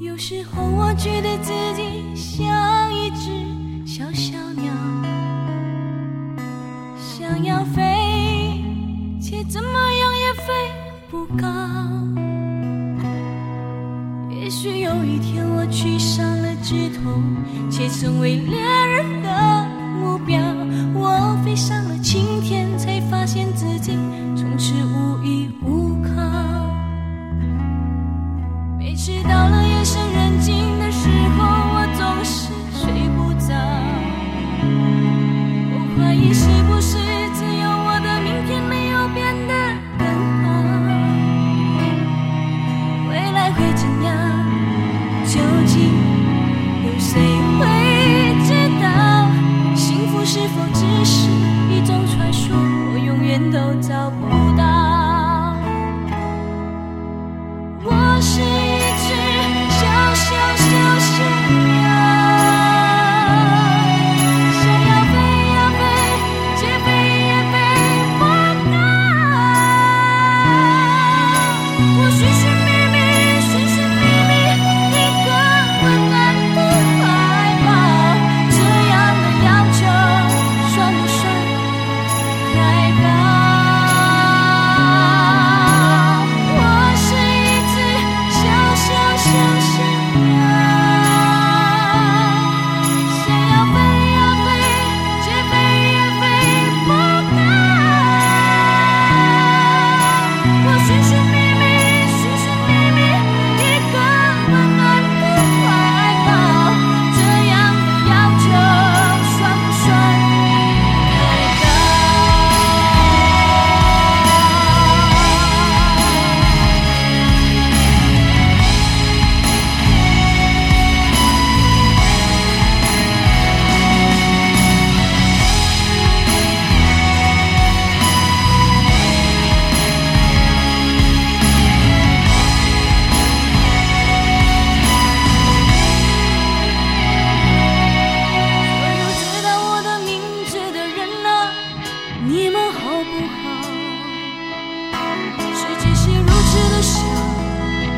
有时候我觉得自己像一只小小鸟想要飞却怎么样也飞不高。也许有一天我栖上了枝头却成为猎人的目标。我飞上了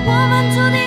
我们注定